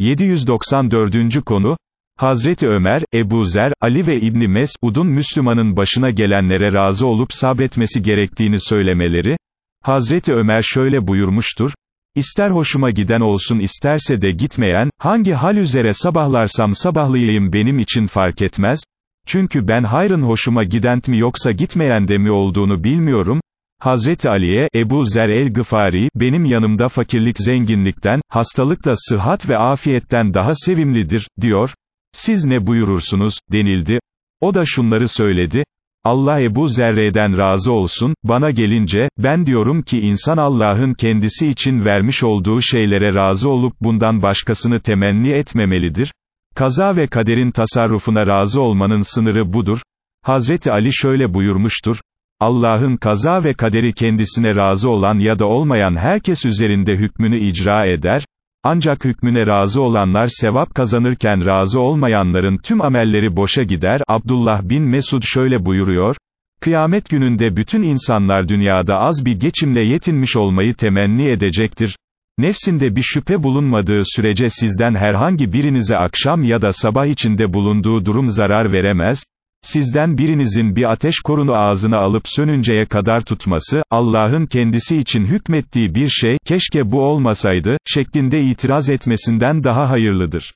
794. konu, Hazreti Ömer, Ebu Zer, Ali ve İbni Mesud'un Müslümanın başına gelenlere razı olup sabretmesi gerektiğini söylemeleri, Hazreti Ömer şöyle buyurmuştur, İster hoşuma giden olsun isterse de gitmeyen, hangi hal üzere sabahlarsam sabahlayayım benim için fark etmez, çünkü ben hayrın hoşuma gident mi yoksa gitmeyen de mi olduğunu bilmiyorum, Hazreti Ali'ye, Ebu Zer el-Gıfari, benim yanımda fakirlik zenginlikten, hastalık da sıhhat ve afiyetten daha sevimlidir, diyor. Siz ne buyurursunuz, denildi. O da şunları söyledi. Allah Ebu Zerre'den razı olsun, bana gelince, ben diyorum ki insan Allah'ın kendisi için vermiş olduğu şeylere razı olup bundan başkasını temenni etmemelidir. Kaza ve kaderin tasarrufuna razı olmanın sınırı budur. Hazreti Ali şöyle buyurmuştur, Allah'ın kaza ve kaderi kendisine razı olan ya da olmayan herkes üzerinde hükmünü icra eder, ancak hükmüne razı olanlar sevap kazanırken razı olmayanların tüm amelleri boşa gider. Abdullah bin Mesud şöyle buyuruyor, Kıyamet gününde bütün insanlar dünyada az bir geçimle yetinmiş olmayı temenni edecektir. Nefsinde bir şüphe bulunmadığı sürece sizden herhangi birinize akşam ya da sabah içinde bulunduğu durum zarar veremez, Sizden birinizin bir ateş korunu ağzına alıp sönünceye kadar tutması, Allah'ın kendisi için hükmettiği bir şey, keşke bu olmasaydı, şeklinde itiraz etmesinden daha hayırlıdır.